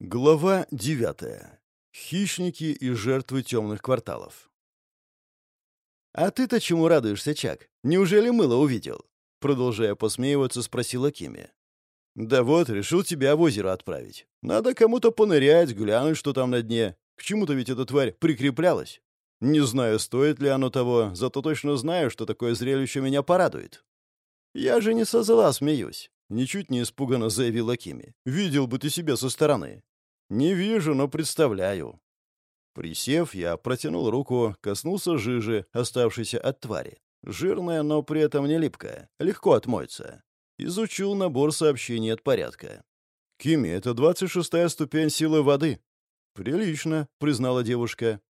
Глава девятая. Хищники и жертвы темных кварталов. «А ты-то чему радуешься, Чак? Неужели мыло увидел?» Продолжая посмеиваться, спросила Кими. «Да вот, решил тебя в озеро отправить. Надо кому-то понырять, глянуть, что там на дне. К чему-то ведь эта тварь прикреплялась. Не знаю, стоит ли оно того, зато точно знаю, что такое зрелище меня порадует. Я же не со зла смеюсь. Ничуть не испуганно заявила Кими. «Видел бы ты себя со стороны». «Не вижу, но представляю». Присев, я протянул руку, коснулся жижи, оставшейся от твари. Жирная, но при этом не липкая. Легко отмоется. Изучил набор сообщений от порядка. «Кими, это двадцать шестая ступень силы воды». «Прилично», — признала девушка.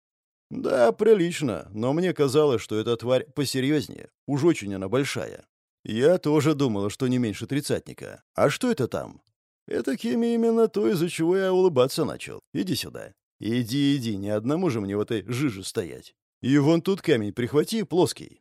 «Да, прилично, но мне казалось, что эта тварь посерьезнее. Уж очень она большая. «Я тоже думала, что не меньше тридцатника. А что это там?» «Это Кими именно то, из-за чего я улыбаться начал. Иди сюда. Иди, иди, ни одному же мне в этой жиже стоять. И вон тут камень прихвати, плоский».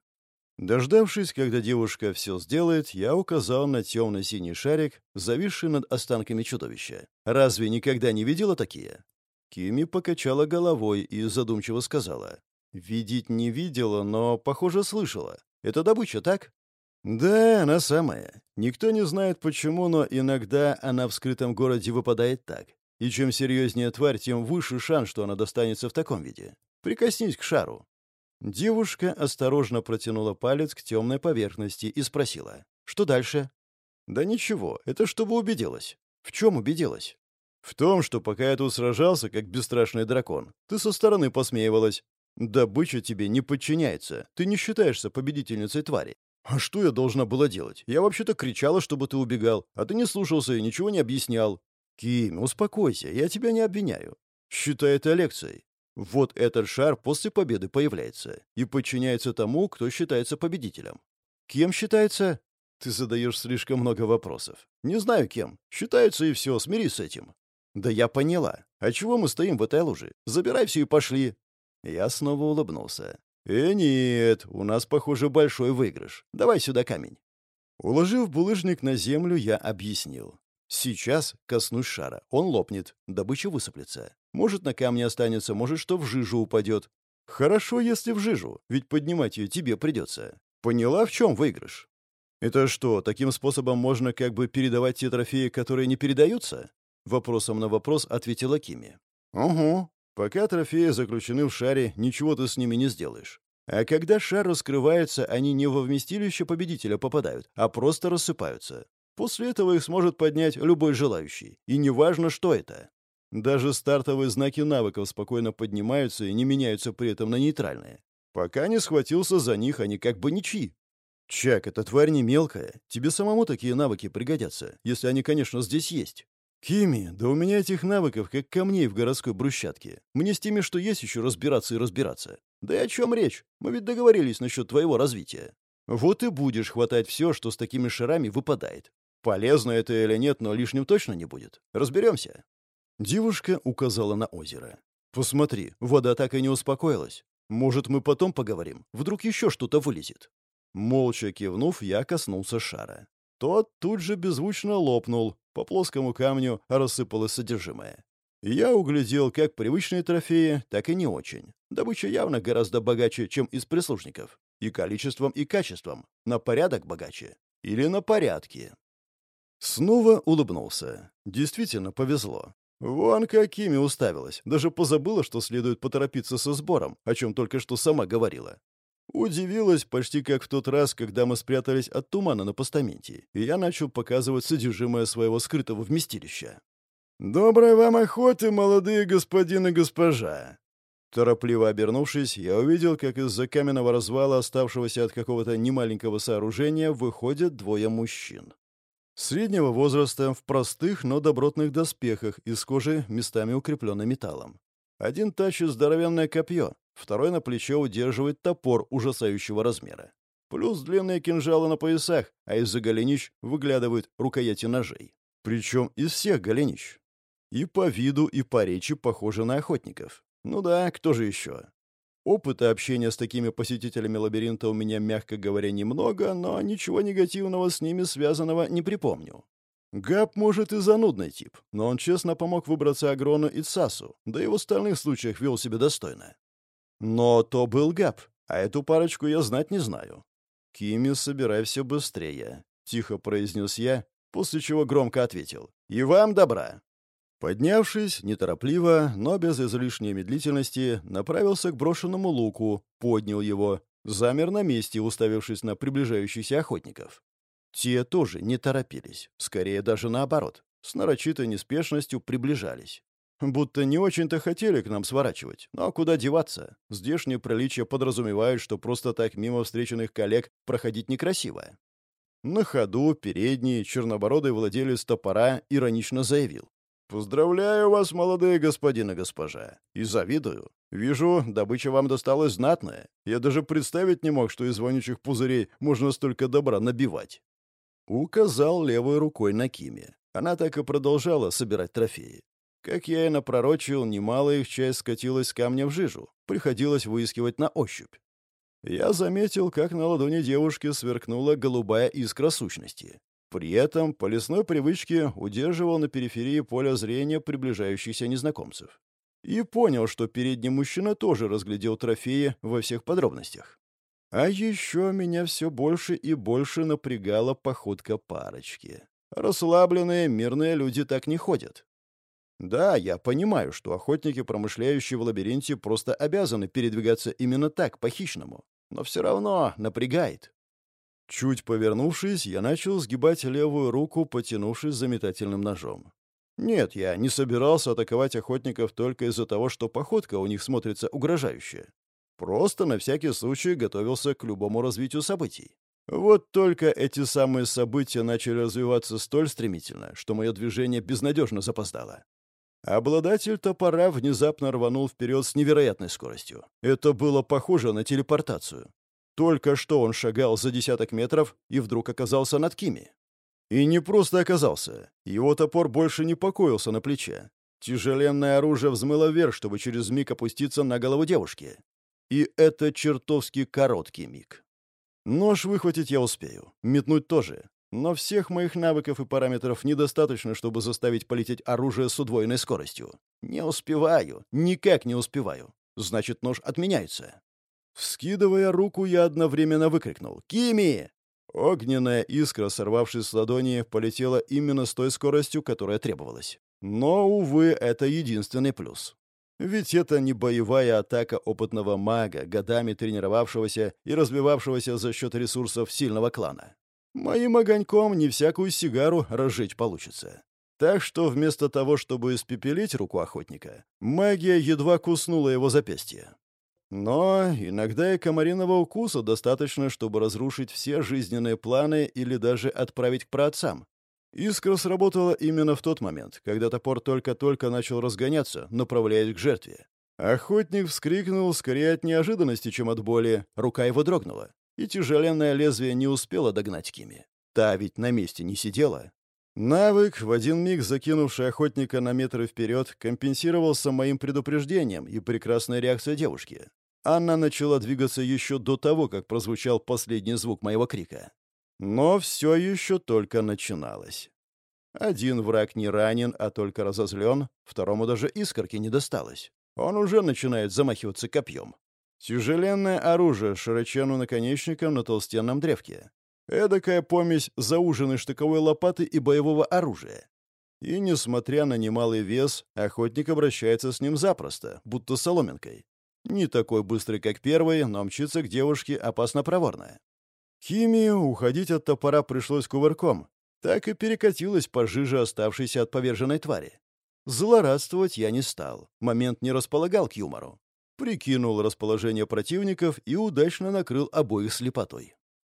Дождавшись, когда девушка все сделает, я указал на темно-синий шарик, зависший над останками чудовища. «Разве никогда не видела такие?» Кими покачала головой и задумчиво сказала. «Видеть не видела, но, похоже, слышала. Это добыча, так?» «Да, она самая. Никто не знает почему, но иногда она в скрытом городе выпадает так. И чем серьезнее тварь, тем выше шанс, что она достанется в таком виде. Прикоснись к шару». Девушка осторожно протянула палец к темной поверхности и спросила. «Что дальше?» «Да ничего, это чтобы убедилась». «В чем убедилась?» «В том, что пока я тут сражался, как бесстрашный дракон, ты со стороны посмеивалась. Добыча тебе не подчиняется. Ты не считаешься победительницей твари. «А что я должна была делать? Я вообще-то кричала, чтобы ты убегал, а ты не слушался и ничего не объяснял». «Ким, успокойся, я тебя не обвиняю. Считай это лекцией. Вот этот шар после победы появляется и подчиняется тому, кто считается победителем. Кем считается? Ты задаешь слишком много вопросов. Не знаю кем. Считается и все, смирись с этим. Да я поняла. А чего мы стоим в этой луже? Забирай все и пошли. Я снова улыбнулся. «Э, нет, у нас, похоже, большой выигрыш. Давай сюда камень». Уложив булыжник на землю, я объяснил. Сейчас коснусь шара. Он лопнет, добыча высыплется. Может, на камне останется, может, что в жижу упадет. Хорошо, если в жижу, ведь поднимать ее тебе придется. Поняла, в чем выигрыш? Это что, таким способом можно как бы передавать те трофеи, которые не передаются? Вопросом на вопрос ответила Кими. Угу. Пока трофеи заключены в шаре, ничего ты с ними не сделаешь. А когда шар раскрывается, они не во вместилище победителя попадают, а просто рассыпаются. После этого их сможет поднять любой желающий. И неважно, что это. Даже стартовые знаки навыков спокойно поднимаются и не меняются при этом на нейтральные. Пока не схватился за них, они как бы ничьи. Чак, эта тварь не мелкая. Тебе самому такие навыки пригодятся, если они, конечно, здесь есть. «Кими, да у меня этих навыков, как камней в городской брусчатке. Мне с теми, что есть, еще разбираться и разбираться. Да и о чем речь? Мы ведь договорились насчет твоего развития. Вот и будешь хватать все, что с такими шарами выпадает. Полезно это или нет, но лишним точно не будет. Разберемся». Девушка указала на озеро. «Посмотри, вода так и не успокоилась. Может, мы потом поговорим? Вдруг еще что-то вылезет?» Молча кивнув, я коснулся шара. Тот тут же беззвучно лопнул, по плоскому камню рассыпалось содержимое. Я углядел как привычные трофеи, так и не очень. Добыча явно гораздо богаче, чем из прислужников. И количеством, и качеством. На порядок богаче. Или на порядке. Снова улыбнулся. Действительно повезло. Вон какими уставилась. Даже позабыла, что следует поторопиться со сбором, о чем только что сама говорила. Удивилась почти как в тот раз, когда мы спрятались от тумана на постаменте, и я начал показывать содержимое своего скрытого вместилища. «Доброй вам охоты, молодые господин и госпожа!» Торопливо обернувшись, я увидел, как из-за каменного развала, оставшегося от какого-то немаленького сооружения, выходят двое мужчин. Среднего возраста, в простых, но добротных доспехах, из кожи, местами укрепленной металлом. Один тащит здоровенное копье, второй на плече удерживает топор ужасающего размера. Плюс длинные кинжалы на поясах, а из-за голенищ выглядывают рукояти ножей. Причем из всех голенищ. И по виду, и по речи похожи на охотников. Ну да, кто же еще? Опыта общения с такими посетителями лабиринта у меня, мягко говоря, немного, но ничего негативного с ними связанного не припомню. Габ, может, и занудный тип, но он честно помог выбраться Агрону и Цасу, да и в остальных случаях вел себя достойно. Но то был Габ, а эту парочку я знать не знаю. «Кими, собирай все быстрее», — тихо произнес я, после чего громко ответил. «И вам добра!» Поднявшись, неторопливо, но без излишней медлительности, направился к брошенному луку, поднял его, замер на месте, уставившись на приближающихся охотников. Те тоже не торопились, скорее даже наоборот, с нарочитой неспешностью приближались. Будто не очень-то хотели к нам сворачивать, но куда деваться? Здешние приличия подразумевают, что просто так мимо встреченных коллег проходить некрасиво. На ходу передний чернобородый владелец топора иронично заявил. «Поздравляю вас, молодые господин и госпожа. И завидую. Вижу, добыча вам досталась знатная. Я даже представить не мог, что из вонючих пузырей можно столько добра набивать». Указал левой рукой на Киме. Она так и продолжала собирать трофеи. Как я и напророчил, немало их часть скатилась с камня в жижу. Приходилось выискивать на ощупь. Я заметил, как на ладони девушки сверкнула голубая искра сущности. При этом по лесной привычке удерживал на периферии поля зрения приближающихся незнакомцев. И понял, что передний мужчина тоже разглядел трофеи во всех подробностях. А еще меня все больше и больше напрягала походка парочки. Расслабленные, мирные люди так не ходят. Да, я понимаю, что охотники, промышляющие в лабиринте, просто обязаны передвигаться именно так, по-хищному. Но все равно напрягает. Чуть повернувшись, я начал сгибать левую руку, потянувшись за метательным ножом. Нет, я не собирался атаковать охотников только из-за того, что походка у них смотрится угрожающе. Просто на всякий случай готовился к любому развитию событий. Вот только эти самые события начали развиваться столь стремительно, что мое движение безнадежно запоздало. Обладатель топора внезапно рванул вперед с невероятной скоростью. Это было похоже на телепортацию. Только что он шагал за десяток метров и вдруг оказался над Кими. И не просто оказался. Его топор больше не покоился на плече. Тяжеленное оружие взмыло вверх, чтобы через миг опуститься на голову девушки. И это чертовски короткий миг. Нож выхватить я успею, метнуть тоже. Но всех моих навыков и параметров недостаточно, чтобы заставить полететь оружие с удвоенной скоростью. Не успеваю, никак не успеваю. Значит, нож отменяется. Вскидывая руку, я одновременно выкрикнул «Кими!». Огненная искра, сорвавшись с ладони, полетела именно с той скоростью, которая требовалась. Но, увы, это единственный плюс. Ведь это не боевая атака опытного мага, годами тренировавшегося и развивавшегося за счет ресурсов сильного клана. Моим огоньком не всякую сигару разжечь получится. Так что вместо того, чтобы испепелить руку охотника, магия едва куснула его запястье. Но иногда и комариного укуса достаточно, чтобы разрушить все жизненные планы или даже отправить к праотцам. Искра сработала именно в тот момент, когда топор только-только начал разгоняться, направляясь к жертве. Охотник вскрикнул скорее от неожиданности, чем от боли, рука его дрогнула, и тяжеленное лезвие не успело догнать Кими. Та ведь на месте не сидела. Навык, в один миг закинувший охотника на метры вперед, компенсировался моим предупреждением и прекрасной реакцией девушки. Анна начала двигаться еще до того, как прозвучал последний звук моего крика. Но все еще только начиналось. Один враг не ранен, а только разозлен, второму даже искорки не досталось. Он уже начинает замахиваться копьем. Тяжеленное оружие с широченным наконечником на толстенном древке. Эдакая помесь зауженной штыковой лопаты и боевого оружия. И, несмотря на немалый вес, охотник обращается с ним запросто, будто соломинкой. Не такой быстрый, как первый, но мчится к девушке опасно проворно. Химии уходить от топора пришлось кувырком. Так и перекатилась по жиже оставшейся от поверженной твари. Злорадствовать я не стал. Момент не располагал к юмору. Прикинул расположение противников и удачно накрыл обоих слепотой.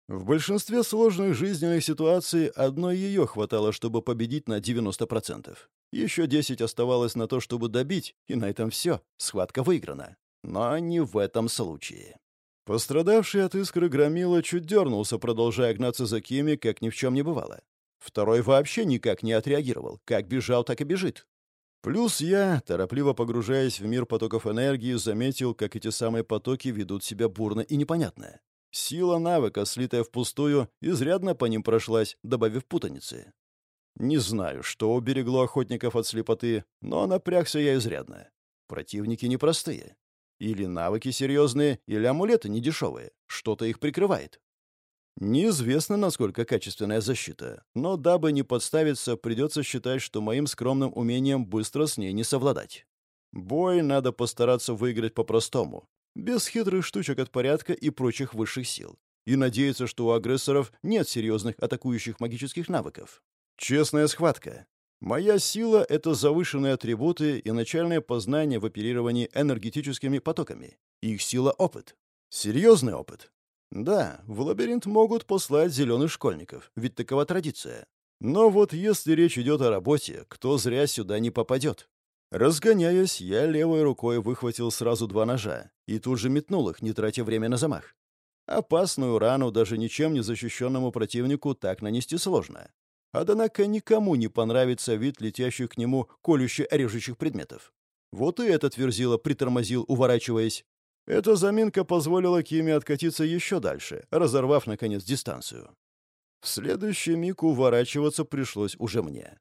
В большинстве сложных жизненных ситуаций одной ее хватало, чтобы победить на 90%. Еще 10 оставалось на то, чтобы добить, и на этом все, схватка выиграна. Но не в этом случае. Пострадавший от искры громила чуть дернулся, продолжая гнаться за Кими, как ни в чем не бывало. Второй вообще никак не отреагировал. Как бежал, так и бежит. Плюс я, торопливо погружаясь в мир потоков энергии, заметил, как эти самые потоки ведут себя бурно и непонятно. Сила навыка, слитая впустую, изрядно по ним прошлась, добавив путаницы. Не знаю, что уберегло охотников от слепоты, но напрягся я изрядно. Противники непростые. Или навыки серьезные, или амулеты недешевые. Что-то их прикрывает. Неизвестно, насколько качественная защита, но дабы не подставиться, придется считать, что моим скромным умением быстро с ней не совладать. Бой надо постараться выиграть по-простому, без хитрых штучек от порядка и прочих высших сил, и надеяться, что у агрессоров нет серьезных атакующих магических навыков. Честная схватка. Моя сила — это завышенные атрибуты и начальное познание в оперировании энергетическими потоками. Их сила — опыт. Серьезный опыт. Да, в лабиринт могут послать зеленых школьников, ведь такова традиция. Но вот если речь идет о работе, кто зря сюда не попадет? Разгоняясь, я левой рукой выхватил сразу два ножа и тут же метнул их, не тратя время на замах. Опасную рану даже ничем не защищенному противнику так нанести сложно. Однако никому не понравится вид летящих к нему колюще-режущих предметов. Вот и этот верзила притормозил, уворачиваясь. Эта заминка позволила Киме откатиться еще дальше, разорвав, наконец, дистанцию. В следующий миг уворачиваться пришлось уже мне.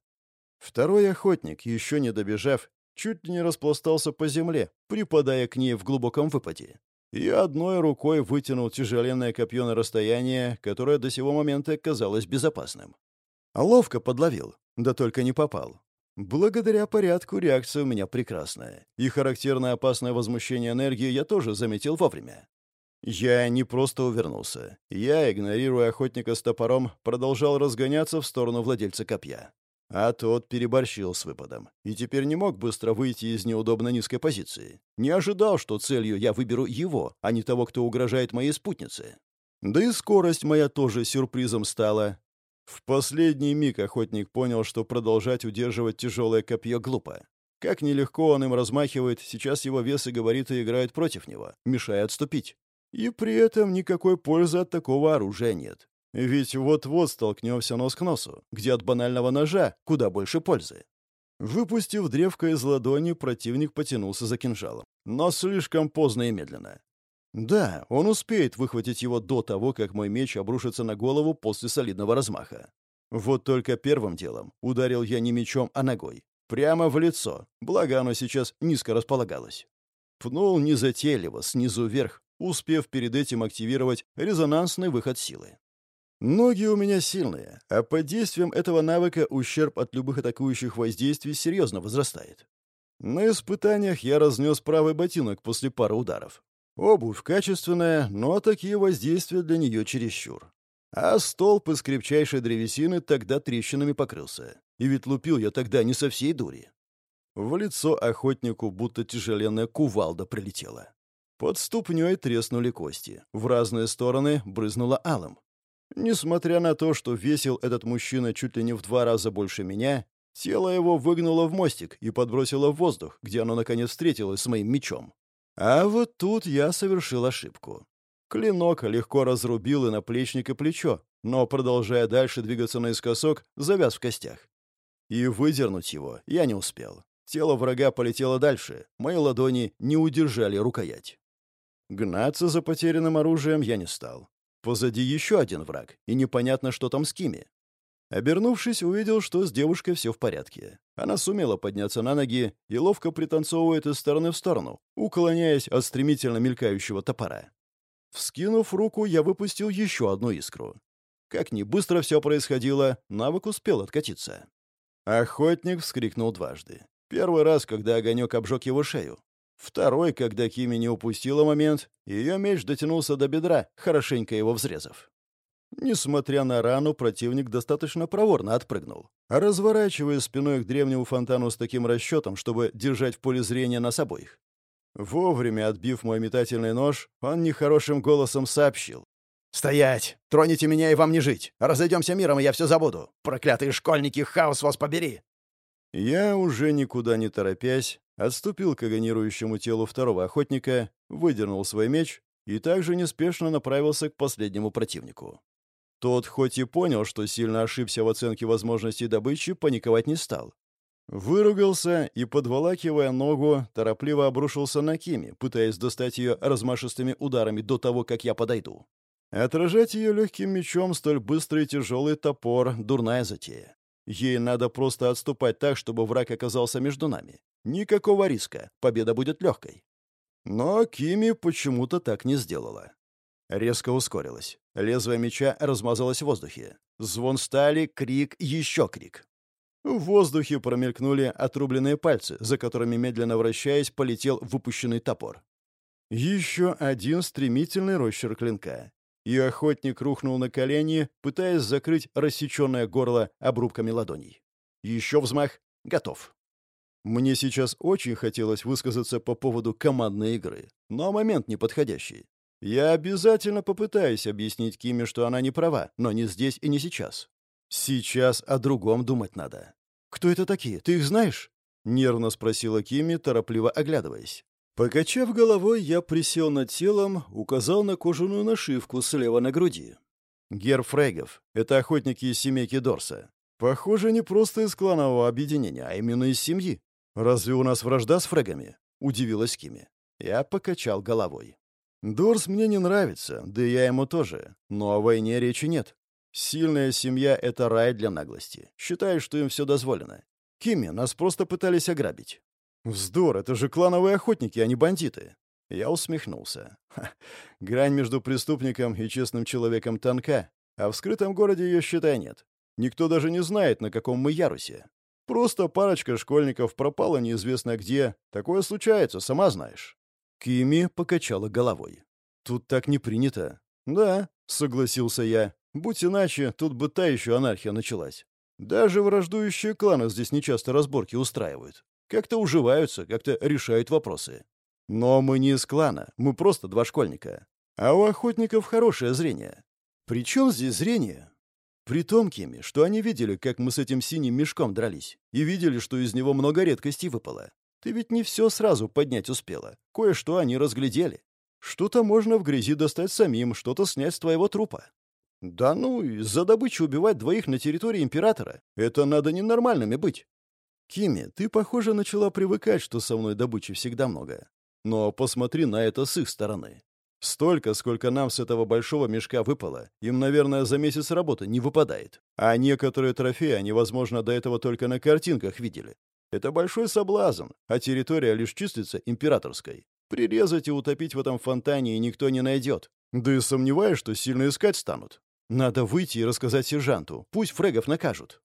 Второй охотник, еще не добежав, чуть не распластался по земле, припадая к ней в глубоком выпаде. И одной рукой вытянул тяжеленное копье на расстояние, которое до сего момента казалось безопасным. Ловко подловил, да только не попал. Благодаря порядку реакция у меня прекрасная, и характерное опасное возмущение энергии я тоже заметил вовремя. Я не просто увернулся. Я, игнорируя охотника с топором, продолжал разгоняться в сторону владельца копья. А тот переборщил с выпадом и теперь не мог быстро выйти из неудобно низкой позиции. Не ожидал, что целью я выберу его, а не того, кто угрожает моей спутнице. Да и скорость моя тоже сюрпризом стала. В последний миг охотник понял, что продолжать удерживать тяжелое копье глупо. Как нелегко он им размахивает, сейчас его вес и габариты играют против него, мешая отступить. И при этом никакой пользы от такого оружия нет. Ведь вот-вот столкнемся нос к носу, где от банального ножа куда больше пользы. Выпустив древко из ладони, противник потянулся за кинжалом. Но слишком поздно и медленно. Да, он успеет выхватить его до того, как мой меч обрушится на голову после солидного размаха. Вот только первым делом ударил я не мечом, а ногой. Прямо в лицо, благо оно сейчас низко располагалось. Пнул незатейливо, снизу вверх, успев перед этим активировать резонансный выход силы. Ноги у меня сильные, а под действием этого навыка ущерб от любых атакующих воздействий серьезно возрастает. На испытаниях я разнес правый ботинок после пары ударов. Обувь качественная, но такие воздействия для нее чересчур. А столб из крепчайшей древесины тогда трещинами покрылся. И ведь лупил я тогда не со всей дури. В лицо охотнику будто тяжеленная кувалда прилетела. Под ступней треснули кости. В разные стороны брызнуло алым. Несмотря на то, что весил этот мужчина чуть ли не в два раза больше меня, тело его выгнуло в мостик и подбросило в воздух, где оно наконец встретилось с моим мечом. А вот тут я совершил ошибку. Клинок легко разрубил и наплечник, и плечо, но, продолжая дальше двигаться наискосок, завяз в костях. И выдернуть его я не успел. Тело врага полетело дальше, мои ладони не удержали рукоять. Гнаться за потерянным оружием я не стал. Позади еще один враг, и непонятно, что там с Кими. Обернувшись, увидел, что с девушкой все в порядке. Она сумела подняться на ноги и ловко пританцовывает из стороны в сторону, уклоняясь от стремительно мелькающего топора. Вскинув руку, я выпустил еще одну искру. Как ни быстро все происходило, навык успел откатиться. Охотник вскрикнул дважды. Первый раз, когда огонек обжег его шею. Второй, когда Кими не упустила момент, ее меч дотянулся до бедра, хорошенько его взрезав. Несмотря на рану, противник достаточно проворно отпрыгнул. Разворачивая спиной к древнему фонтану с таким расчетом, чтобы держать в поле зрения нас обоих. Вовремя отбив мой метательный нож, он нехорошим голосом сообщил. «Стоять! Троните меня, и вам не жить! Разойдемся миром, и я все забуду! Проклятые школьники, хаос вас побери!» Я, уже никуда не торопясь, отступил к агонирующему телу второго охотника, выдернул свой меч и также неспешно направился к последнему противнику. Тот хоть и понял, что сильно ошибся в оценке возможностей добычи, паниковать не стал. Выругался и, подволакивая ногу, торопливо обрушился на Кими, пытаясь достать ее размашистыми ударами до того, как я подойду. Отражать ее легким мечом столь быстрый и тяжелый топор — дурная затея. Ей надо просто отступать так, чтобы враг оказался между нами. Никакого риска, победа будет легкой. Но Кими почему-то так не сделала. Резко ускорилась. Лезвие меча размазалось в воздухе. Звон стали, крик, еще крик. В воздухе промелькнули отрубленные пальцы, за которыми, медленно вращаясь, полетел выпущенный топор. Еще один стремительный росчерк клинка. И охотник рухнул на колени, пытаясь закрыть рассеченное горло обрубками ладоней. Еще взмах. Готов. Мне сейчас очень хотелось высказаться по поводу командной игры, но момент неподходящий. Я обязательно попытаюсь объяснить Киме, что она не права, но не здесь и не сейчас. Сейчас о другом думать надо. «Кто это такие? Ты их знаешь?» — нервно спросила Кими, торопливо оглядываясь. Покачав головой, я присел над телом, указал на кожаную нашивку слева на груди. Гер Фрейгов — это охотники из семейки Дорса. Похоже, не просто из кланового объединения, а именно из семьи. «Разве у нас вражда с фрегами?» — удивилась Кими. Я покачал головой. «Дорс мне не нравится, да и я ему тоже. Но о войне речи нет. Сильная семья — это рай для наглости. Считаю, что им все дозволено. Кими, нас просто пытались ограбить». «Вздор, это же клановые охотники, а не бандиты». Я усмехнулся. Ха, грань между преступником и честным человеком тонка, а в скрытом городе ее, считай, нет. Никто даже не знает, на каком мы ярусе. Просто парочка школьников пропала неизвестно где. Такое случается, сама знаешь». Кими покачала головой. «Тут так не принято». «Да», — согласился я. «Будь иначе, тут бы та еще анархия началась. Даже враждующие кланы здесь нечасто разборки устраивают. Как-то уживаются, как-то решают вопросы. Но мы не из клана, мы просто два школьника. А у охотников хорошее зрение. Причем здесь зрение? При том, Кими, что они видели, как мы с этим синим мешком дрались, и видели, что из него много редкостей выпало. Ты ведь не все сразу поднять успела. Кое-что они разглядели. Что-то можно в грязи достать самим, что-то снять с твоего трупа. Да ну, за добычу убивать двоих на территории Императора. Это надо ненормальными быть. Кими, ты, похоже, начала привыкать, что со мной добычи всегда много. Но посмотри на это с их стороны. Столько, сколько нам с этого большого мешка выпало, им, наверное, за месяц работы не выпадает. А некоторые трофеи они, возможно, до этого только на картинках видели. Это большой соблазн, а территория лишь числится императорской. Прирезать и утопить в этом фонтане никто не найдет. Да и сомневаюсь, что сильно искать станут. Надо выйти и рассказать сержанту. Пусть фрегов накажут.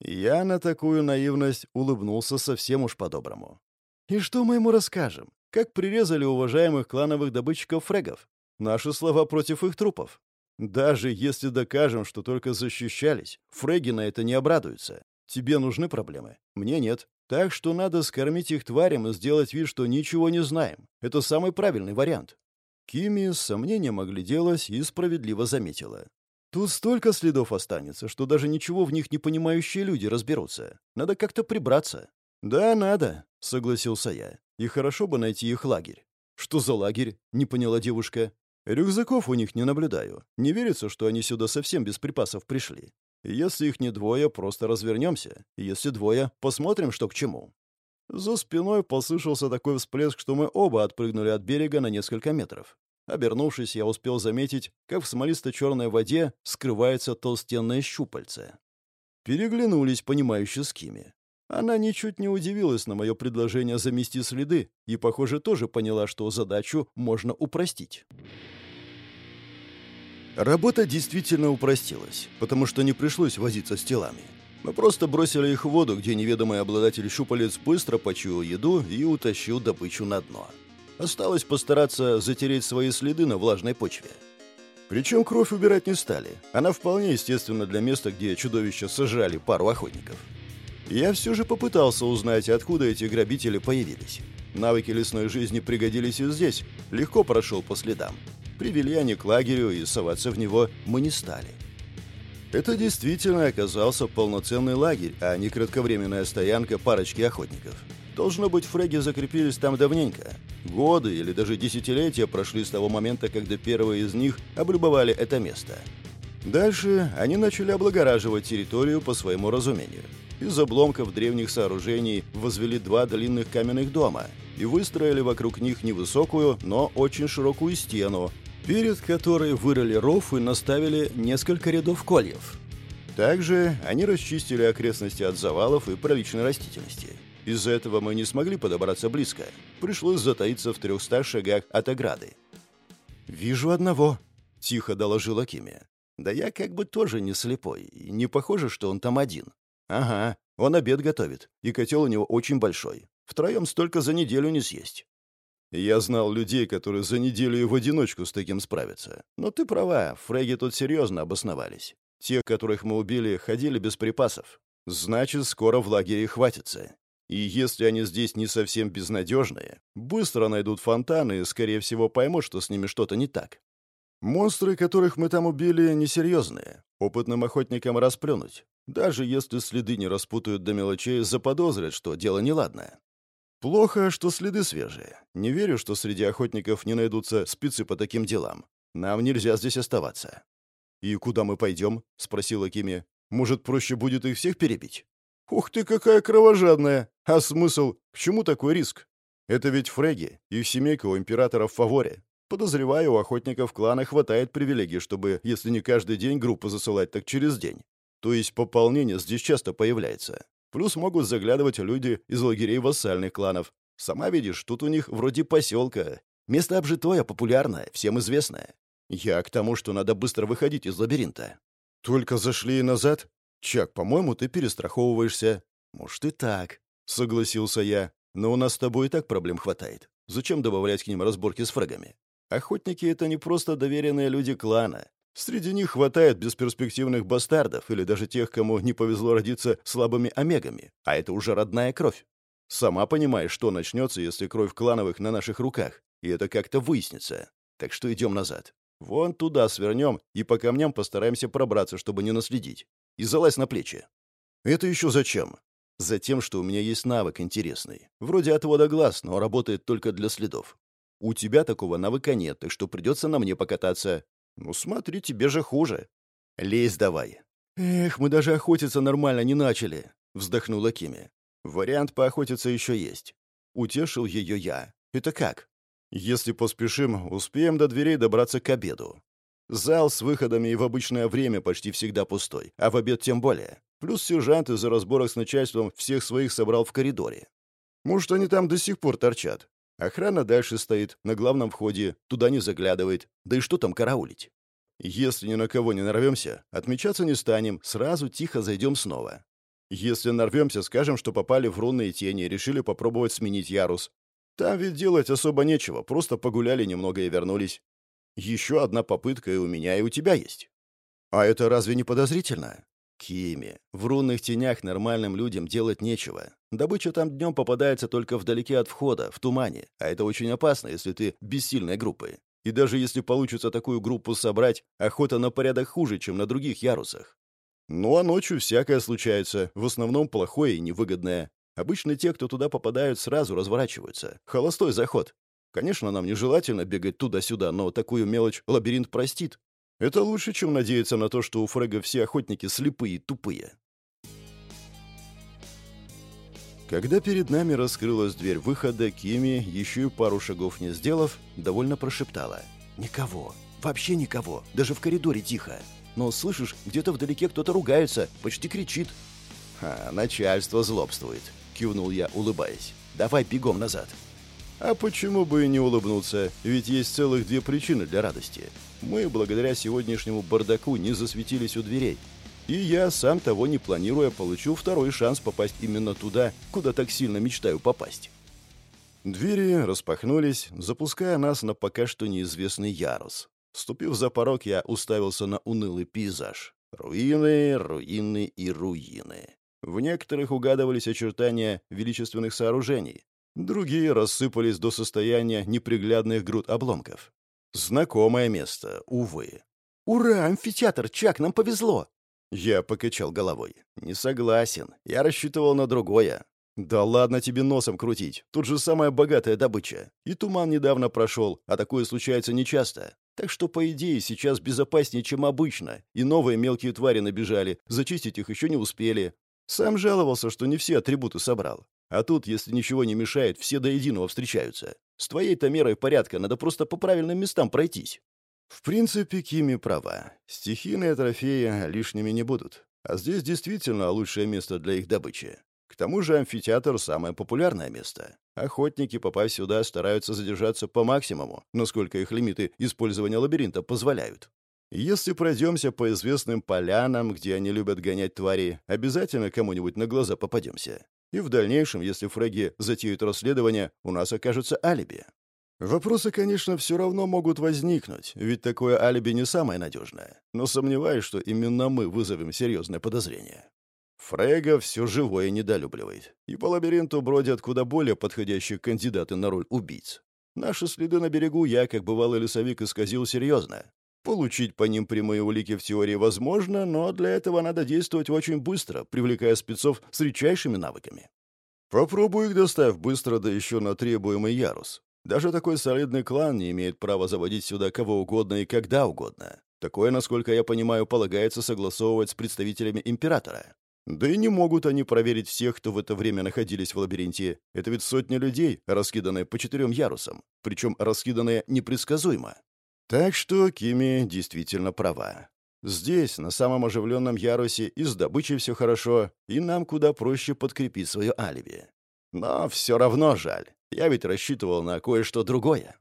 Я на такую наивность улыбнулся совсем уж по-доброму. И что мы ему расскажем? Как прирезали уважаемых клановых добытчиков фрегов? Наши слова против их трупов. Даже если докажем, что только защищались, фреги на это не обрадуются. Тебе нужны проблемы? Мне нет. Так что надо скормить их тварям и сделать вид, что ничего не знаем. Это самый правильный вариант». Кими с сомнением огляделась и справедливо заметила. «Тут столько следов останется, что даже ничего в них не понимающие люди разберутся. Надо как-то прибраться». «Да, надо», — согласился я. И хорошо бы найти их лагерь. Что за лагерь? Не поняла девушка. Рюкзаков у них не наблюдаю. Не верится, что они сюда совсем без припасов пришли. Если их не двое, просто развернемся. Если двое, посмотрим, что к чему. За спиной послышался такой всплеск, что мы оба отпрыгнули от берега на несколько метров. Обернувшись, я успел заметить, как в смолисто-черной воде скрывается толстенное щупальце. Переглянулись, понимающие с Кими. Она ничуть не удивилась на мое предложение замести следы и, похоже, тоже поняла, что задачу можно упростить. Работа действительно упростилась, потому что не пришлось возиться с телами. Мы просто бросили их в воду, где неведомый обладатель щупалец быстро почуял еду и утащил добычу на дно. Осталось постараться затереть свои следы на влажной почве. Причем кровь убирать не стали. Она вполне естественна для места, где чудовища сожрали пару охотников. Я все же попытался узнать, откуда эти грабители появились. Навыки лесной жизни пригодились и здесь. Легко прошел по следам. Привели они к лагерю, и соваться в него мы не стали. Это действительно оказался полноценный лагерь, а не кратковременная стоянка парочки охотников. Должно быть, фреги закрепились там давненько. Годы или даже десятилетия прошли с того момента, когда первые из них облюбовали это место. Дальше они начали облагораживать территорию по своему разумению. Из обломков древних сооружений возвели два длинных каменных дома и выстроили вокруг них невысокую, но очень широкую стену, перед которой вырыли ров и наставили несколько рядов кольев. Также они расчистили окрестности от завалов и проличной растительности. Из-за этого мы не смогли подобраться близко. Пришлось затаиться в трехстах шагах от ограды. «Вижу одного», — тихо доложила Кими. «Да я как бы тоже не слепой, не похоже, что он там один». «Ага, он обед готовит, и котел у него очень большой. Втроем столько за неделю не съесть». Я знал людей, которые за неделю в одиночку с таким справятся. Но ты права, фреги тут серьезно обосновались. Тех, которых мы убили, ходили без припасов. Значит, скоро в лагере хватится. И если они здесь не совсем безнадежные, быстро найдут фонтаны и, скорее всего, поймут, что с ними что-то не так. Монстры, которых мы там убили, несерьезные. Опытным охотникам расплюнуть. Даже если следы не распутают до мелочей, заподозрят, что дело неладное. Плохо, что следы свежие. Не верю, что среди охотников не найдутся спецы по таким делам. Нам нельзя здесь оставаться. «И куда мы пойдем?» — спросила Кими. «Может, проще будет их всех перебить?» «Ух ты, какая кровожадная! А смысл? К чему такой риск? Это ведь фреги, их семейка у императора в фаворе. Подозреваю, у охотников клана хватает привилегий, чтобы, если не каждый день группу засылать, так через день. То есть пополнение здесь часто появляется. Плюс могут заглядывать люди из лагерей вассальных кланов. Сама видишь, тут у них вроде поселка. Место обжитое, популярное, всем известное. Я к тому, что надо быстро выходить из лабиринта. Только зашли и назад? «Чак, по-моему, ты перестраховываешься». «Может, и так», — согласился я. «Но у нас с тобой и так проблем хватает. Зачем добавлять к ним разборки с фрагами? Охотники — это не просто доверенные люди клана. Среди них хватает бесперспективных бастардов или даже тех, кому не повезло родиться слабыми омегами, а это уже родная кровь. Сама понимаешь, что начнется, если кровь клановых на наших руках, и это как-то выяснится. Так что идем назад. Вон туда свернем и по камням постараемся пробраться, чтобы не наследить и залазь на плечи. Это еще зачем? Затем, что у меня есть навык интересный. Вроде отвода глаз, но работает только для следов. У тебя такого навыка нет, так что придется на мне покататься. Ну смотри, тебе же хуже. Лезь давай. Эх, мы даже охотиться нормально не начали, вздохнула Кими. Вариант поохотиться еще есть. Утешил ее я. Это как? Если поспешим, успеем до дверей добраться к обеду. Зал с выходами и в обычное время почти всегда пустой, а в обед тем более. Плюс сержант из-за разборок с начальством всех своих собрал в коридоре. Может, они там до сих пор торчат. Охрана дальше стоит, на главном входе, туда не заглядывает. Да и что там караулить? Если ни на кого не нарвемся, отмечаться не станем, сразу тихо зайдем снова. Если нарвемся, скажем, что попали в рунные тени и решили попробовать сменить ярус. Там ведь делать особо нечего, просто погуляли немного и вернулись. Еще одна попытка и у меня, и у тебя есть. А это разве не подозрительно? Кими, в рунных тенях нормальным людям делать нечего. Добыча там днем попадается только вдалеке от входа, в тумане, а это очень опасно, если ты бессильной группы. И даже если получится такую группу собрать, охота на порядок хуже, чем на других ярусах. Ну а ночью всякое случается, в основном плохое и невыгодное. Обычно те, кто туда попадают, сразу разворачиваются. Холостой заход. Конечно, нам нежелательно бегать туда-сюда, но такую мелочь лабиринт простит. Это лучше, чем надеяться на то, что у Фрега все охотники слепые и тупые. Когда перед нами раскрылась дверь выхода, Кими, еще и пару шагов не сделав, довольно прошептала. «Никого. Вообще никого. Даже в коридоре тихо. Но, слышишь, где-то вдалеке кто-то ругается, почти кричит». «А, начальство злобствует», — кивнул я, улыбаясь. «Давай бегом назад». А почему бы и не улыбнуться? Ведь есть целых две причины для радости. Мы, благодаря сегодняшнему бардаку, не засветились у дверей. И я, сам того не планируя, получу второй шанс попасть именно туда, куда так сильно мечтаю попасть. Двери распахнулись, запуская нас на пока что неизвестный ярус. Ступив за порог, я уставился на унылый пейзаж. Руины, руины и руины. В некоторых угадывались очертания величественных сооружений, Другие рассыпались до состояния неприглядных груд обломков. Знакомое место, увы. «Ура, амфитеатр, Чак, нам повезло!» Я покачал головой. «Не согласен. Я рассчитывал на другое. Да ладно тебе носом крутить. Тут же самая богатая добыча. И туман недавно прошел, а такое случается нечасто. Так что, по идее, сейчас безопаснее, чем обычно. И новые мелкие твари набежали. Зачистить их еще не успели. Сам жаловался, что не все атрибуты собрал. А тут, если ничего не мешает, все до единого встречаются. С твоей-то мерой порядка надо просто по правильным местам пройтись. В принципе, Кими права. Стихийные трофеи лишними не будут. А здесь действительно лучшее место для их добычи. К тому же амфитеатр — самое популярное место. Охотники, попав сюда, стараются задержаться по максимуму, насколько их лимиты использования лабиринта позволяют. Если пройдемся по известным полянам, где они любят гонять твари, обязательно кому-нибудь на глаза попадемся. И в дальнейшем, если фреги затеют расследование, у нас окажется алиби. Вопросы, конечно, все равно могут возникнуть, ведь такое алиби не самое надежное. Но сомневаюсь, что именно мы вызовем серьезное подозрение. Фрега все живое недолюбливает. И по лабиринту бродят куда более подходящие кандидаты на роль убийц. Наши следы на берегу я, как бывалый лесовик, исказил серьезно. Получить по ним прямые улики в теории возможно, но для этого надо действовать очень быстро, привлекая спецов с редчайшими навыками. Попробуй их доставь быстро, да еще на требуемый ярус. Даже такой солидный клан не имеет права заводить сюда кого угодно и когда угодно. Такое, насколько я понимаю, полагается согласовывать с представителями императора. Да и не могут они проверить всех, кто в это время находились в лабиринте. Это ведь сотни людей, раскиданные по четырем ярусам. Причем раскиданные непредсказуемо. Так что Кими действительно права. Здесь, на самом оживленном ярусе, и с добычей все хорошо, и нам куда проще подкрепить свое алиби. Но все равно жаль. Я ведь рассчитывал на кое-что другое.